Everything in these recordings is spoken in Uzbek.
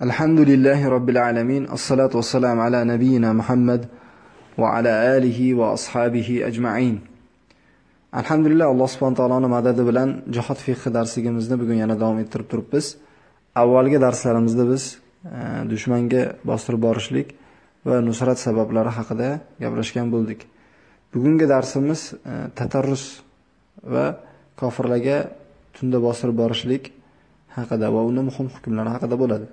Alhamdulillahi Rabbil alamin. Assalatu wassalam ala nabiyyina Muhammad va ala alihi va ashabihi ajma'in. Alhamdulillah Alloh subhanahu taoloning madadi bilan jihad fiqh darsligimizni bugun yana davom ettirib turibmiz. Avvalgi darslarimizda biz e, dushmanga bostirib borishlik va nusrat sabablari haqida gaplashgan bo'ldik. Bugungi darsimiz e, tatarrus va kofirlarga tunda bostirib borishlik haqida va uning muhim hukmlari haqida bo'ladi.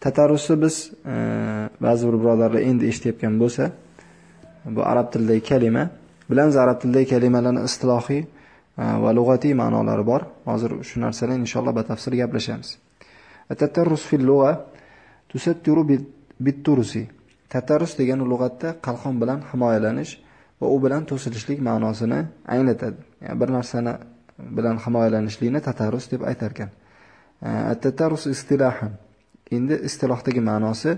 Tatarusni biz e, ba'zi bir birodarlar endi eshitayotgan bo'lsa bu arab tilidagi kalima bilamiz arab tilidagi kalimalarni istilohiy e, va lug'atiy ma'nolari bor. Hozir shu narsalarni inshaalloh batafsil gaplashamiz. E, tatarrus fil lug'a tusattiru bitturusi. Tatarrus degani lug'atda qalqon bilan himoyalanish va u bilan to'silishlik ma'nosini anglatadi. Yani bir narsani bilan himoyalanishlikni tatarrus deb aytar ekan at-tatarrus e, istilohan endi istilohdagi ma'nosi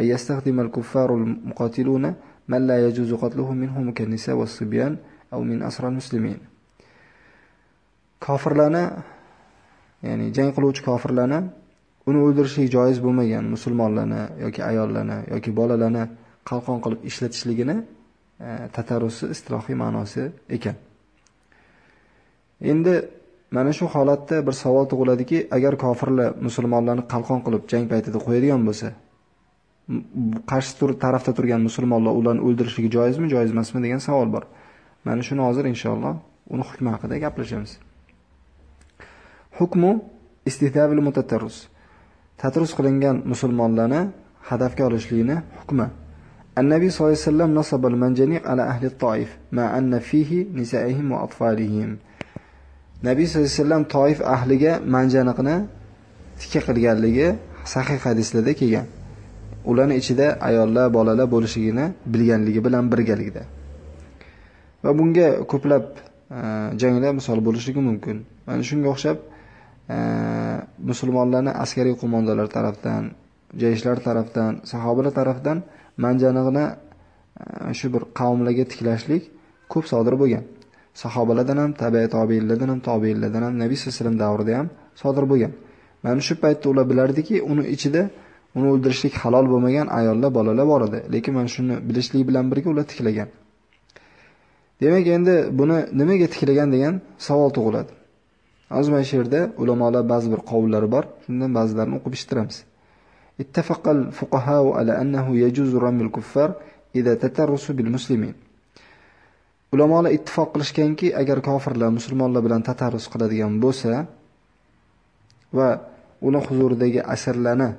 ayyastaxdimal kuffarul muqatiluna man la yajuzu qatluhum minhum kanisa va was-sibyan aw min asral muslimin. Kofirlarni ya'ni jang qiluvchi kofirlarni uni o'ldirishlik joiz bo'lmagan musulmonlarni yoki ayollarni yoki bolalarni qalqon qilib ishlatishligini tatarusi tatarrusi istilohiy ma'nosi ekan. Endi Mana shu holatda bir savol tug'iladiki, agar kofirlar musulmonlarni qalqon qilib jang paytida qo'yadigan bo'lsa, qarshi tur tarafda turgan musulmonlar ularni o'ldirishligi joizmi, joiz emasmi degan savol bor. Mana shuni hozir inshaalloh uni hukmi haqida gaplashamiz. Hukmu istihdabil mutatarrus. Tatrus qilingan musulmonlarni hadafga olishlikni hukmi. annabiy sollallohu alayhi vasallam nasabal manjaniq ala ahli Toif ma anna fihi nisaihim va atfalihim. Nabiy sallallohu alayhi vasallam toif ahliga manjaniqni tikka qilganligi sahih hadislarda kelgan. Ularning ichida ayollar bolalar bo'lishligini bilganligi bilan birgalikda. Va bunga ko'plab e, janglar misol bo'lishligi mumkin. Mana shunga o'xshab e, musulmonlarni askariy qo'mondonlar tarafdan jayishlar tarafdan sahobalar tarafdan manjaniqni e, shu bir qavmlarga tiklashlik ko'p sodir bo'lgan. sahobalardan ham tabiat tobiinlardan ham tobiinlardan ham nabiy sallallohu alayhi vasallam davrida ham sodir bo'lgan mana shu paytda ular bilardiki uni ichida uni o'ldirishlik halol bo'lmagan ayollar bolalar bor edi lekin mana shuni bilishlik bilan birga ular tiklagan demak endi buni nimaga tiklagan degan savol tug'iladi hozir mana shu yerda ulamolar ba'zi bir qovullari bor shundan ba'zilarini o'qib eshittiramiz اتفق الفقهاء على أنه يجوز رمي الكفار إذا تترسوا بالمسلمين Ulamolar ittifoq qilishganki agar kofirlar musulmonlar bilan tatarruz qiladigan bo'lsa va uni huzuridagi asirlarni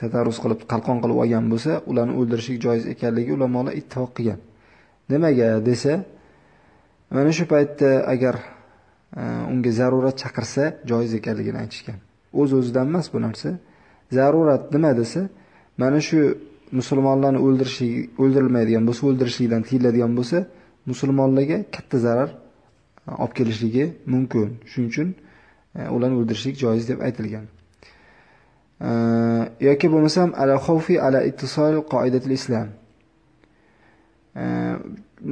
tatarruz qilib qalqon qilib olgan bo'lsa ularni o'ldirishlik joiz ekanligi ulamolar ittifoq qilgan. Nimaga desa mana shu paytda agar e, unga zarurat chaqirsa joiz ekanligini aytishgan. O'z o'zidan emas bu narsa. Zarurat nima desa mana shu musulmonlarni o'ldirishlik o'ldirilmaydigan bo'lsa o'ldirishlikdan tiyiladigan bo'lsa musulmonlarga katta zarar e, olib kelishligi mumkin. Shuning uchun e, ularni o'ldirishlik joiz deb aytilgan. E, yoki bo'lmasam ala xavfi ala ittisol qoidatil islam.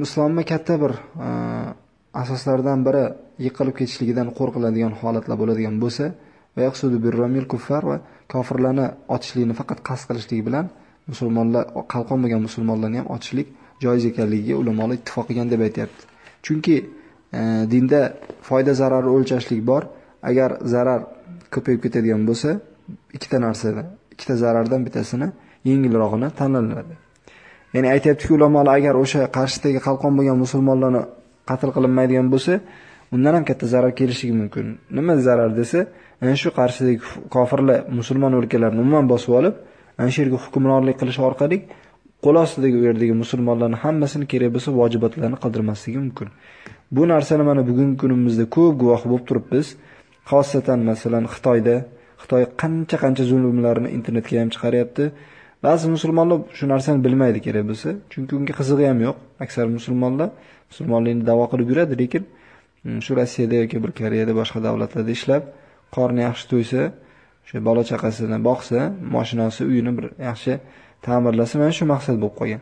Musulmonni katta bir asoslaridan biri yiqilib ketishligidan qo'rqiladigan holatlar bo'ladigan bo'lsa va yaqsudu birramil kuffar va kofirlarni otishlikni faqat qasd qilishligi bilan musulmonlar qalqon bo'lgan musulmonlarni ham otishlik joiz ekanligiga ulamolar ittifoq qilgan deb aytyapti. Chunki e, dinda foyda zararni o'lchashlik bor. Agar zarar ko'payib ketadigan bo'lsa ikkita narsada ikkita zarardan bittasini yengilrog'ini tanlanadi. Ya'ni aytyaptiki ulamolar agar o'sha qarshisidagi qalqon bo'lgan musulmonlarni qatl qilinmaydigan bo'lsa undan ham katta zarar kelishligi mumkin. Nima zarar desa ana shu qarshidagi kofirlar musulmon o'lkalarni umuman bosib olib ana shu yerga hukmronlik qilish orqali qo'l ostidagi u yerdagi musulmonlarni hammasini kerak bo'lsa vojibotlarni qildirmasligi mumkin. Bu narsani mana bugungi kunimizda ko'p guvohi bo'lib turibmiz. Xosatan masalan xitoyda xitoy qancha qancha zulmlarni internetga ham chiqaryapti. Ba'zi musulmonlar shu narsani bilmaydi kerak bo'lsa chunki unga qizig'i ham yo'q. Aksar musulmonlar musulmonlikni da'vo qilib yuradi lekin mm, shu rossiyada yoki bir koreyada boshqa davlatlarda ishlab qorni yaxshi to'ysa o'sha bola chaqasini boqsa moshinasi uyini bir yaxshi ta'mirlasa mana shu maqsad bo'lib qolgan.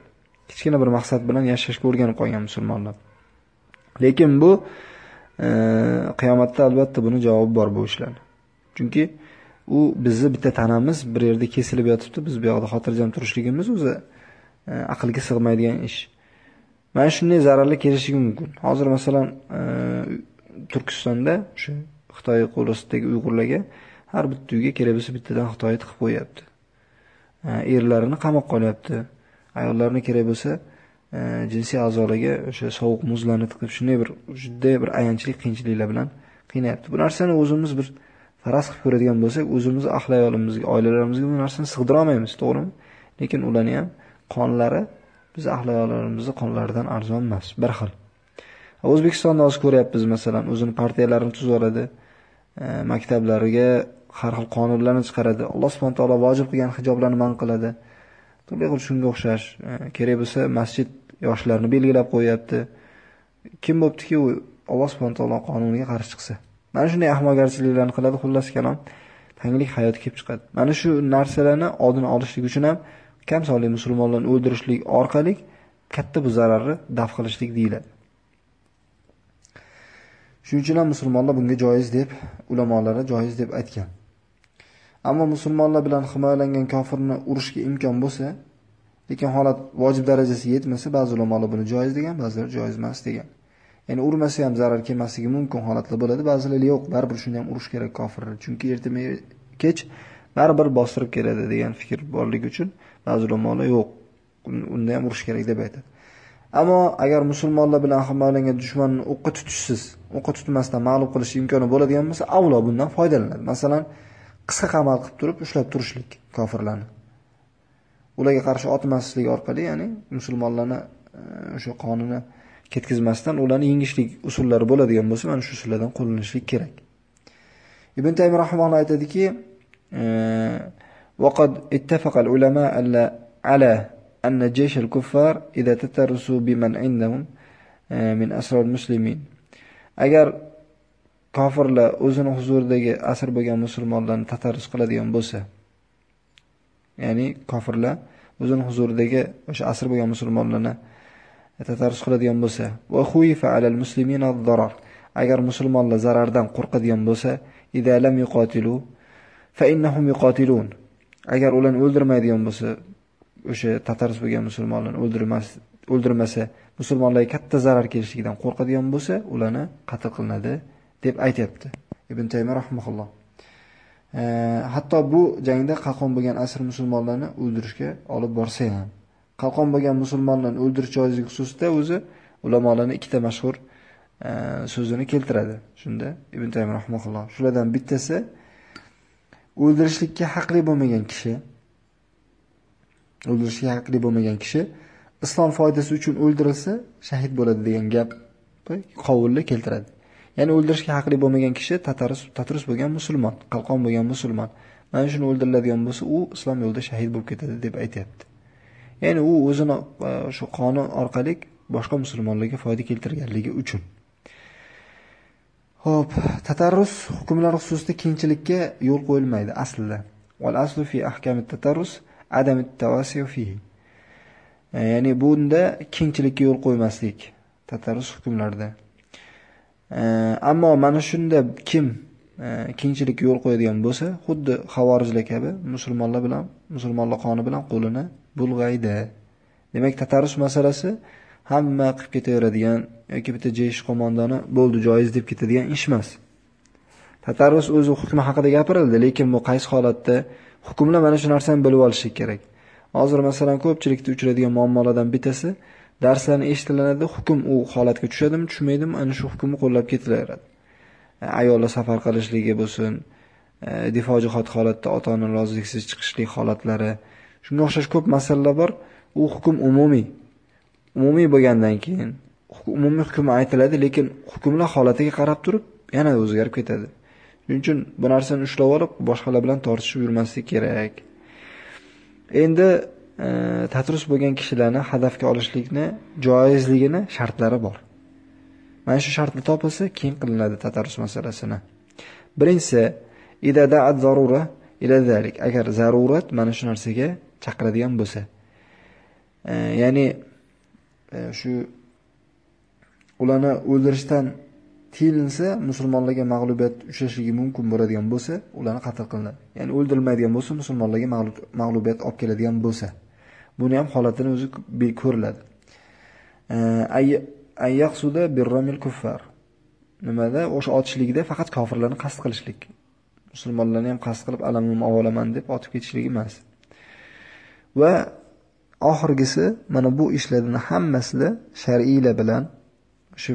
Kichkina bir maqsad bilan yashashga o'rganib qolgan musulmonlar. Lekin bu e, qiyomatda albatta buni javobi bor bu ishlarni chunki u bizni bitta tanamiz bir yerda kesilib yotibdi biz bu yoqda xotirjam turishligimiz o'zi e, aqlga sig'maydigan ish. Mana shunday zararlar kelishi mumkin. Hozir masalan e, turkistonda o'sha xitoy qo'l ostidagi uyg'urlarga har bitta uyga kerak bittadan xitoy tiqib qo'yapti erlarini qamoqqa olyapti. Ayollarni kerak bo'lsa e, jinsiy a'zolarga o'sha sovuq muzlarni tiqib shunday bir juda bir ayanchli qiyinchiliklar bilan qiynayapti. Bu narsani o'zimiz bir faraz qilib ko'radigan bo'lsak o'zimizni ahli ayolimizga oilalarimizga bu narsani sig'dira olmaymiz to'g'rimi? Lekin ularni ham qonlari biz ahli ayollarimizni qonlaridan arzon emas bir xil. O'zbekistonda hozir ko'ryapmiz masalan o'zini partiyalarini tuzib oladi e, maktablariga har xil qonunlarni chiqaradi. Alloh subhana taolo vojib qilgan hijoblarni man qiladi. Turli xil shunga o'xshash e, kerak bo'lsa masjid yoshlarni belgilab qo'yyapti kim bo'ptiki u? Alloh subhana taolo qonuniga qarshi chiqsa. Mana shunday ahmoqgarchiliklarni qiladi xullas kalom. Tanglik hayot kelib chiqadi. Mana shu narsalarni oldini olishlik uchun ham kam sonli musulmonlarni o'ldirishlik orqali katta bu zararni daf qilishlik deyiladi. Shuning uchun ham musulmonlar bunga joiz deb ulamolar joiz deb aytgan. Ammo musulmonlar bilan himoyalangan kofirni urishga imkon bo'lsa lekin holat vojib darajasiga yetmasa ba'zi ulamolar buni joiz degan ba'zilar joiz emas degan. Ya'ni urmasa ham zarar kelmasligi mumkin holatlar bo'ladi ba'zilar yo'q baribir shuni ham urish kerak kofirni. Chunki ertami kech baribir bostirib keladi degan fikr borligi uchun ba'zi ulamolar yo'q unda ham urish kerak deb aytadi. Ammo agar musulmonlar bilan himoyalangan dushmanni o'qqa tutishsiz o'qqa tutmasdan mag'lub qilish imkoni bo'ladigan bo'lsa avvalo bundan foydalanadi. Masalan qisqa qamal qilib turib ushlab turishlik kofirlarni ularga qarshi otmaslik orqali ya'ni musulmonlarni e, o'sha qonini ketkazmasdan ularni yengishlik usullari bo'ladigan bo'lsa mana shu usullardan qo'llanishlik kerak ibn taymiy rahimahulloh aytadiki وقد اتفق العلماء على أن جيش الكفار إذا تترسوا بمن عندهم من أسرى المسلمين agar kofirlar o'zini huzuridagi asr bo'lgan musulmonlarni tatarrus qiladigan bo'lsa ya'ni kofirlar o'zini huzuridagi o'sha asr bo'lgan musulmonlarni e, tatarrus qiladigan bo'lsa va huyifa alal muslimina darar agar musulmonlar zarardan qo'rqadigan bo'lsa idza lam yuqatilu fa innahum yuqatilun agar ularni o'ldirmaydigan bo'lsa o'sha tatarus bo'lgan musulmonlarni o'ldirmas o'ldirmasa musulmonlarga katta zarar kelishligidan qo'rqadigan bo'lsa ularni qatl qilinadi. Deb aytyapti. Ibn taymiy rahimahulloh. E, hatto bu jangda qalqon bo'lgan asr musulmonlarni o'ldirishga olib borsa ham qalqon bo'lgan musulmonlarni o'ldirish joizligi xususida o'zi ulamolarning ikkita mashhur e, so'zini keltiradi shunda ibn taymiy rahimahulloh. Shulardan bittasi o'ldirishlikka haqli bo'lmagan kishi o'ldirishga haqli bo'lmagan kishi islom foydasi uchun o'ldirilsa shahid bo'ladi degan gap qovulni keltiradi. Ya'ni o'ldirishga haqli bo'lmagan kishi tatarus tatarus bo'lgan musulmon qalqon bo'lgan musulmon mana shuni o'ldiriladigan bo'lsa u islom yo'lida shahid bo'lib ketadi deb aytyapti ya'ni u o'zini e, shu qonun orqali boshqa musulmonlarga foyda keltirganligi uchun Xo'p, tatarrus hukmlari xususida kengchilikka yo'l qo'yilmaydi aslida. Wal aslu fi ahkam tatarrus adam at-tawasi fihi. E, ya'ni bunda kengchilikka yo'l qo'ymaslik tatarrus hukmlarida. Ammo mana shunda kim e, kengchilikka yo'l qo'yadigan bo'lsa xuddi havorijlar kabi musulmonlar bilan musulmonlar qoni bilan qo'lini bulg'aydi. Demak tatarus masalasi hamma qilib ketaveradigan yoki bitta jeyish qo'mondoni bo'ldi joiz deb ketadigan ish emas. Tatarus o'zi hukmi haqida gapirildi lekin bu qaysi holatda hukmlar mana shu narsani bilib olishlik kerak. Hozir masalan ko'pchilikda uchraydigan muammolardan bittasi darslarni eshitilinadi hukm u holatga tushadimi? Tushmaydimi? Ana shu hukmni qo'llab ketilaveradi e, ayollar safar qilishligi bo'lsin e, difo jihod holatda ota ona roziliksiz chiqishlik holatlari. Shunga o'xshash ko'p masalalar bor. U hukm umumiy. Umumiy bo'lgandan keyin umumiy hukm aytiladi lekin hukmlar holatiga qarab turib yana o'zgarib ketadi. Shuning uchun bu narsani ushlab olib boshqalar bilan tortishib yurmaslik kerak. Endi tatrus bo'lgan kishilarni hadafga olishlikni joizligini shartlari bor. Mana shu shartni topilsa, keyin qilinadi tatarus masalasini. Birinchisi, ida da'at zarura ila zalik. Agar zarurat mana shu narsaga chaqiradigan bo'lsa. Ya'ni e, shu ularni o'ldirishdan tiyilinsa musulmonlarga mag'lubiyat uchrashligi mumkin bo'ladigan bo'lsa ularni qatl qilinadi ya'ni o'ldirilmaydigan bo'lsa musulmonlarga mag'lubiyat olib keladigan bo'lsa buni ham holatini o'zi ko'riladi ayyaqsuda birramil kuffar. Nimada? O'sha otishlikda faqat kofirlarni qasd qilishlik. Musulmonlarni ham qasd qilib alamim avolaman deb otib ketishlik emas. Va oxirgisi mana bu ishlarni hammasida shar'iylar bilan shu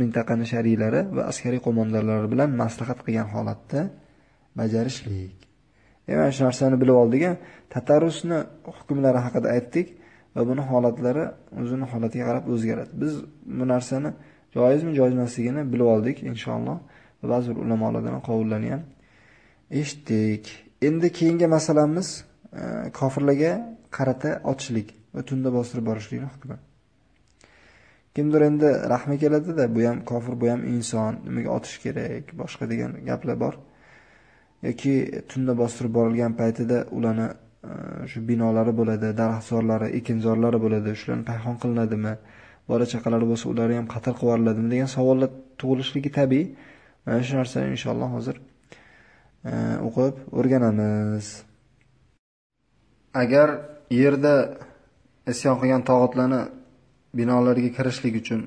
mintaqani shariylari va askariy qo'mondonlari bilan maslahat qilgan holatda bajarishlik. E mana shu narsani bilib oldik tatarrusni hukmlari haqida aytdik va buni holatlari o'zini holatiga qarab o'zgaradi. Biz bu narsani joizmi joiz emasligini bilib oldik inshaalloh. Va ba'zi bir ulamolardan qovullarini ham eshitdik. Endi keyingi masalamiz e, kofirlarga qarata otishlik va tunda bostirib borishlikni hukmi. Kimdir endi rahmi keladida bu ham kofir bu ham inson nimaga otish kerak boshqa degan gaplar bor. Yoki tunda bostirib borilgan paytida ularni e, shu binolari bo'ladi daraxtzorlari ekinzorlari bo'ladi shularni payhon qilinadimi bola chaqalari bo'lsa ularni ham qatl qilib yuboriladimi degan savollar tug'ilishligi tabiiy. Mana shu narsani inshaalloh hozir e, o'qib o'rganamiz. Agar yerda isyon qilgan tog'atlarni binolarga kirishlik uchun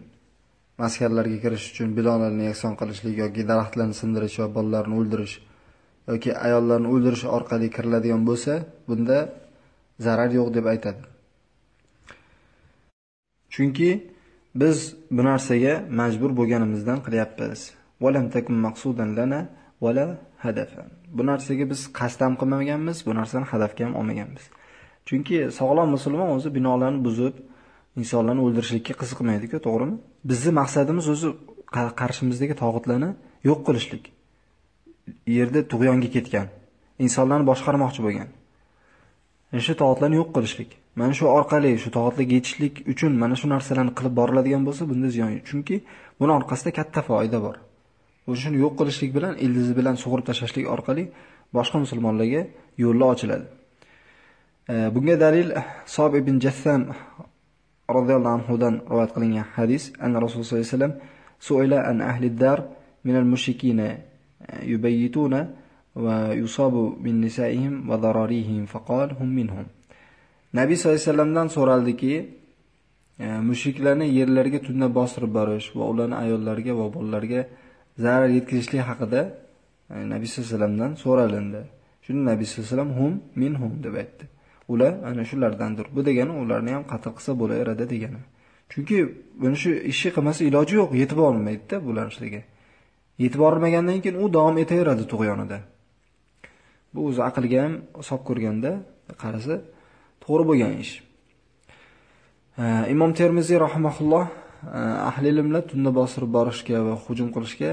maskanlarga kirish uchun binolarni yakson qilishlik yoki daraxtlarni sindirish va bolalarni o'ldirish yoki ayollarni o'ldirish orqali kiriladigan bo'lsa bunda zarar yo'q deb aytadi chunki biz bu narsaga majbur bo'lganimizdan qilyapmiz bu narsaga biz qasdam qilmaganmiz bu narsani hadafga ham olmaganmiz chunki sog'lom musulmon o'zi binolarni buzib insonlarni o'ldirishlikka qiziqmaydi-ku, to'g'rimi? Bizning maqsadimiz o'zi qarshimizdagi tog'otlarni yo'q qilishlik. Yerda tug'yonga ketgan, insonlarni boshqarmoqchi bo'lgan. Shu toatlarni yo'q qilishlik. Mana shu orqali shu toatlarga yetishlik uchun mana shu narsalarni qilib boriladigan bo'lsa, bunda ziyon yo'q. Chunki buni orqasida katta foyda bor. shuni yo'q qilishlik bilan ildizi bilan sug'urib tashlashlik orqali boshqa musulmonlarga yo'llar ochiladi. Bunga dalil Sob ibn Jassam roziyallohu anhudan rivoyat qilingan hadis anna rasululloh sollallohu alayhi vasallam suila an ahli dar min al mushrikina yubayyituna va yusabu min nisaihim va dararihim faqal hum minhum nabiy sallallohu alayhi vasallamdan so'raldiki e, mushriklarni yerlarga tunda bostirib borish va ularni ayollariga va bolalarga zarar yetkazishlik haqida e, nabiy sallallohu alayhi vasallamdan so'ralindi. Shunda nabiy sallallohu alayhi vasallam hum minhum deb aytdi. Ular ana shulardandir. Bu degani ularni ham qatl qilsa bo'laveradi degani. Chunki buni shu ishni qilmasa iloji yo'q yetib olmaydida bular ishiga yetib borilmagandan keyin u davom etaveradi tug'yonida. Bu o'zi aqlga ham hisob ko'rganda qarasa to'g'ri bo'lgan ish. Imom termiziy rahimaulloh ahli ilmlar tunda bostirib borishga va hujum qilishga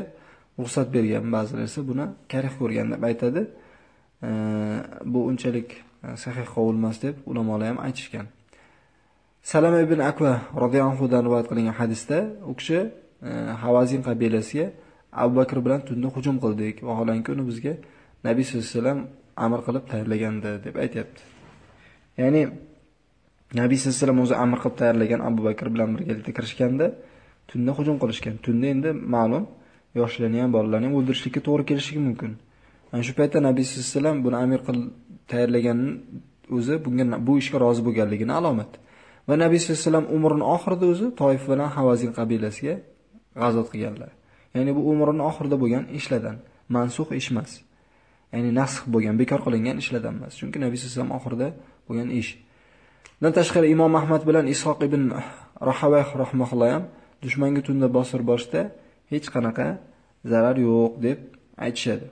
ruxsat bergan. Ba'zilar esa buni karih ko'rgan deb aytadi. Bu unchalik sahih qovul emas deb ulamolar ham aytishgan. Salama ibn akva roziyallohu anhudan rivoyat qilingan hadisda u kishi havazin qabilasiga abu bakr bilan tunda hujum qildik. Vaholanki uni bizga nabiy sallallohu alayhi vasallam amr qilib tayyorlagandi deb aytyapti. Ya'ni nabiy sallallohu alayhi vasallam o'zi amr qilib tayyorlagan abu bakr bilan birgalikda kirishganda tunda hujum qilishgan. Tunda endi ma'lum yoshlarni ham bolalarni ham o'ldirishlikka to'g'ri kelishi mumkin. Ana shu paytda nabiy sallallohu alayhi vasallam buni amir qil tayyorlaganini o'zi bunga bu ishga rozi bo'lganligini alomat. Va nabiy sallallohu alayhi vasallam umrining oxirida o'zi toif bilan havazin qabilasiga g'azovat qilganlar. Ya'ni bu umrining oxirida bo'lgan ishlardan mansux ish emas. Ya'ni nasx bo'lgan bekor qilingan ishlardan emas. Chunki nabiy sallallohu alayhi vasallam oxirida bo'lgan ish. Bundan tashqari imom ahmad bilan ishoq ibn rahavayh rahmaulloh ham dushmanga tunda bosir borishda hech qanaqa zarar yo'q deb aytishadi.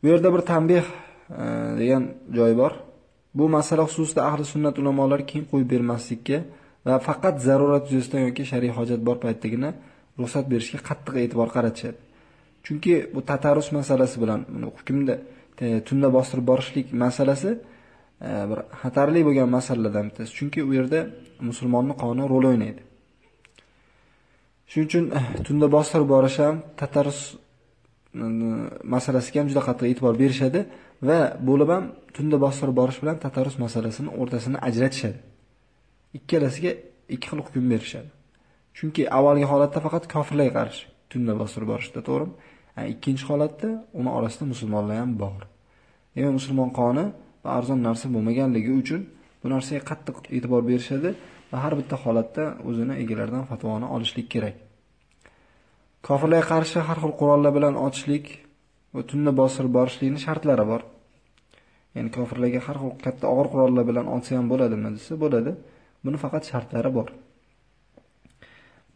Bu yerda bir tanbeh e, degan joy bor. Bu masala xususida ahli sunnat ulamolar keng qo'yib bermaslikka va faqat zarurat yuzasidan yoki shariy hojat bor paytdagina ruxsat berishga qattiq e'tibor qaratishadi. Chunki bu tatarus masalasi bilan hukmda e, tunda bostirib borishlik masalasi e, bir xatarli bo'lgan masalalardan bittasi. Chunki u yerda musulmonni qoni rol o'ynaydi. Shuning uchun eh, tunda bostirib borish ham tatarus e, masalasiga ham juda qattiq e'tibor berishadi va bo'lib ham tunda bostirib borish bilan tatarus masalasini o'rtasini ajratishadi. Ikkalasiga ikki xil hukm berishadi. Chunki avvalgi holatda faqat kofirlarga qarshi, tunda bostirib borishda, to'g'rimi? Ikkinchi holatda uni orasida musulmonlar ham bor. Demak, musulmon qoni va arzon narsa bo'lmaganligi uchun bu narsaga qattiq e'tibor berishadi va har bitta holatda o'zini egalaridan fatvoni olishlik kerak. Kofirlarga qarshi har xil qurollar bilan otishlik va tunda bostirib borishlikning shartlari bor. Ya'ni kofirlarga har xil katta og'ir qurollar bilan otsa ham bo'ladimi desa, bo'ladi. Buni faqat shartlari bor.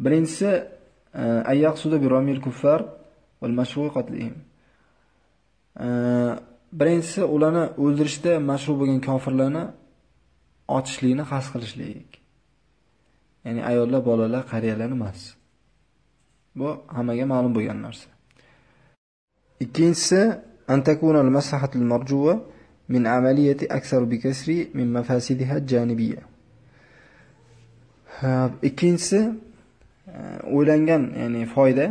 Birinchisi e, ayyaqsuda bi romil kuffar wal mashru'i qatlihim. E, birinchisi ularni o'ldirishda mashru bo'lgan kofirlarni otishlikni qasd qilishlik. Ya'ni ayollar, bolalar, qariyalar emas. Bu hammaga ma'lum bo'lgan narsa. Ikkinchisi an takuna al-maslahatul marjuwa min amaliyati aksar bi kasri min mafasidiha janibiyya. Ikkinchisi o'ylangan, ya'ni foyda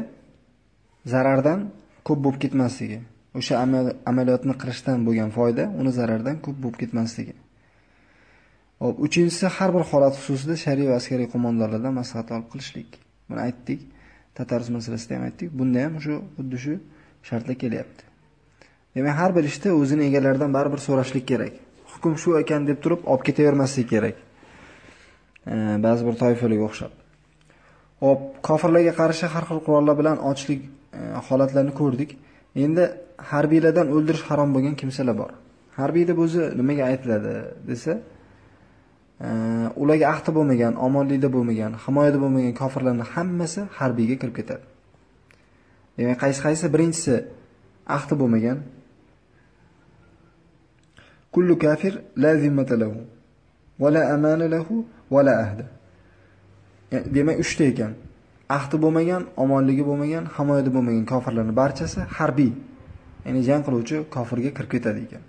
zarardan ko'p bo'lib ketmasligi. O'sha amaliyotni qilishdan bo'lgan foyda uni zarardan ko'p bo'lib ketmasligi. Hop, uchinchisi har bir holat xususida shariy va askariy qo'mondonlardan maslahat olib qilishlik. Buni aytdik. Tatarus masalasida ham aytdik. Bunda ham shu xuddi shu shartlar kelyapti. Demak, har bir ishda o'zini egalaridan baribir so'rashlik kerak. Hukm shu ekan deb turib olib ketavermaslik kerak. Ba'zi bir toifalarga o'xshab. Hop, kofirlarga qarshi har xil qurollar bilan ochlik e, holatlarini ko'rdik. Endi harbiylardan o'ldirish harom bo'lgan kimsalar bor. Harbiyda bo'zi o'zi nimaga aytiladi desa, e, ularga ahdi bo'lmagan, omonlikda bo'lmagan, himoyada bo'lmagan kofirlarning hammasi harbiyga kirib ketadi. Demak, qaysi qaysi birinchisi ahdi bo'lmagan kullu kafir la zimmata lahu va la amana lahu va la ahda. E, demak, 3 ta ekan. Ahdi bo'lmagan, omonligi bo'lmagan, himoyada bo'lmagan kofirlarning barchasi harbiy, ya'ni jang qiluvchi kofirga kirib ketadi ekan.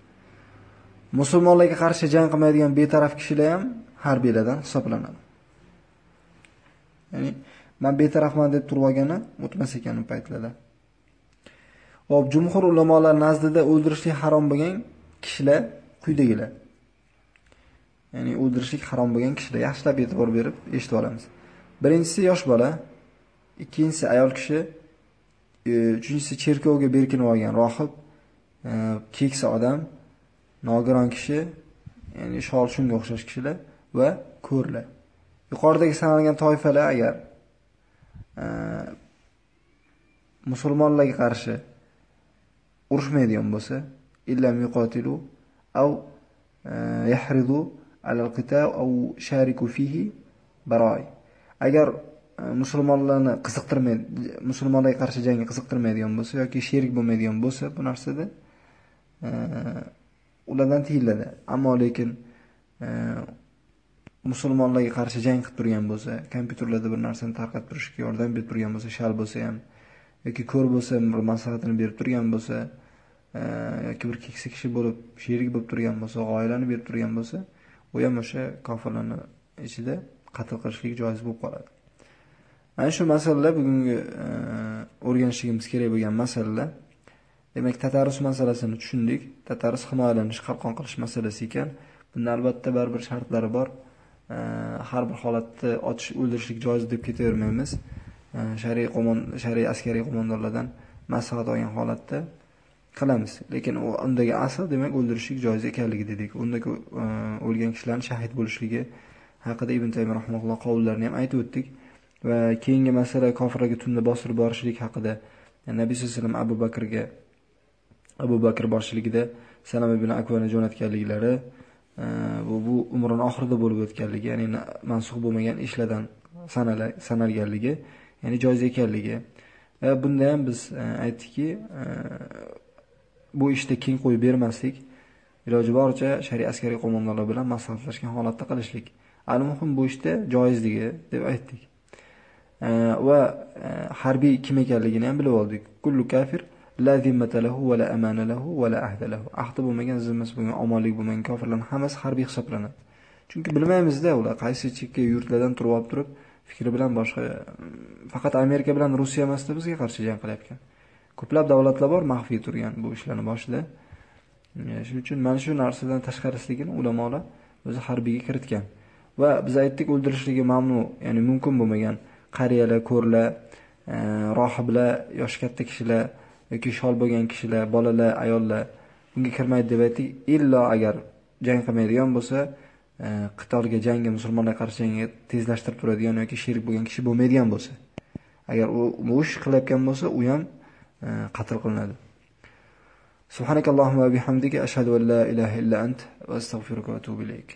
musulmonlarga qarshi jang qilmaydigan betaraf kishilar ham harbiylardan hisoblanadi. Ya'ni men betarafman deb turib olgani o'tmas ekan u paytlarda. Hop, jumhur ulamolar nazdida o'ldirishlik harom bo'lgan kishilar quyidagilar. Ya'ni o'ldirishlik harom bo'lgan kishilar yaxshilab e'tibor berib eshitib olamiz. Birinchisi yosh bola, ikkinchisi ayol kishi, e, uchinchisi cherkovga berkinib olgan rohib, e, keksa odam, nogiron kishi, ya'ni shol shunga o'xshash kishilar va ko'rlar. Yuqoridagi sanalgan toifalar agar e, musulmonlarga qarshi urushmaydigan bo'lsa, illam yuqatilu aw yahridu ala qita av aw shariku fihi baroy. Agar e, musulmonlarni qiziqtirmaydi, musulmonlarga qarshi jangga qiziqtirmaydigan bo'lsa yoki sherik bo'lmaydigan bo'lsa bu narsada e, ulardan tiyiladi. Ammo lekin e, musulmonlarga qarshi jang qilib turgan bo'lsa, kompyuterlarda bir narsani tarqatib turishga yordam berib turgan bo'lsa, shal bo'lsa ham yoki ko'r bo'lsa, bir maslahatini berib turgan bo'lsa, yoki bir keksa kishi bo'lib, sherik bo'lib turgan bo'lsa, g'oyalarni berib turgan bo'lsa, u ham o'sha kofirlarning ichida qatl qilishlik joiz bo'lib qoladi. Mana shu masalalar bugungi e, o'rganishligimiz o'rganishimiz kerak bo'lgan masalalar. Demak, tatarus masalasini tushundik. Tatarus himoyalanish, qalqon qilish masalasi ekan. Bunda albatta baribir shartlari bor. E, har bir holatda otish, o'ldirishlik joiz deb ketavermaymiz. E, shariy qo'mon, shariy askariy qo'mondonlardan maslahat olgan holatda qilamiz. Lekin u undagi asl demak o'ldirishlik joiz ekanligi dedik. undagi o'lgan kishilarning shahid bo'lishligi haqida Ibn taymiy rahimahulloh qavllarini ham aytib o'tdik. Va keyingi masala kofirlarga tunda bostirib borishlik haqida Nabiy sollallohu alayhi vasallam Abu Bakrga Abu Bakr boshchiligida Salam ibn Akvani jo'natganliklari e, bu bu umrining oxirida bo'lib o'tganligi, ya'ni mansux bo'lmagan ishlardan sanalganligi, ya'ni joiz ekanligi. Va bunda ham biz e, aytdikki, bu ishda keng qo'yib bermaslik, iloji boricha shariy askariy qo'mondonlar bilan maslahatlashgan holatda qilishlik. Al-muhim bu ishda joizligi deb aytdik. Va e, harbiy kim ekanligini ham bilib oldik. Kullu kafir la zimmata lahu va la amana lahu va la ahda lahu. Ahdi bo'lmagan, zimmasi bo'lmagan, omonlik bo'lmagan kofirlarning hammasi harbiy hisoblanadi. Chunki bilmaymizda ular qaysi chekka yurtlardan turib olib turib, fikri bilan boshqa mm, faqat Amerika bilan Rossiya emasda bizga qarshi jang qilyapti. Ko'plab davlatlar bor maxfiy turgan bu ishlarni boshida. Shuning uchun mana shu narsadan tashqarisligini ulamolar o'zi harbiyga kiritgan. Va biz aytdik o'ldirishligi mamnu, ya'ni mumkin bo'lmagan qariyalar, ko'rlar, rohiblar yoshi katta kishilar yoki shol bo'lgan kishilar bolalar ayollar bunga kirmaydi deb aytdik illo agar jang qilmaydigan bo'lsa qitolga jangga musulmonlarga qarshi jangga tezlashtirib turadigan yoki sherik bo'lgan kishi bo'lmaydigan bo'lsa agar u bu ish qilayotgan bo'lsa u ham qatl qilinadi سبحانك اللهم وبحمدك أشهد أن لا إله إلا أنت وأستغفرك وأتوب إليك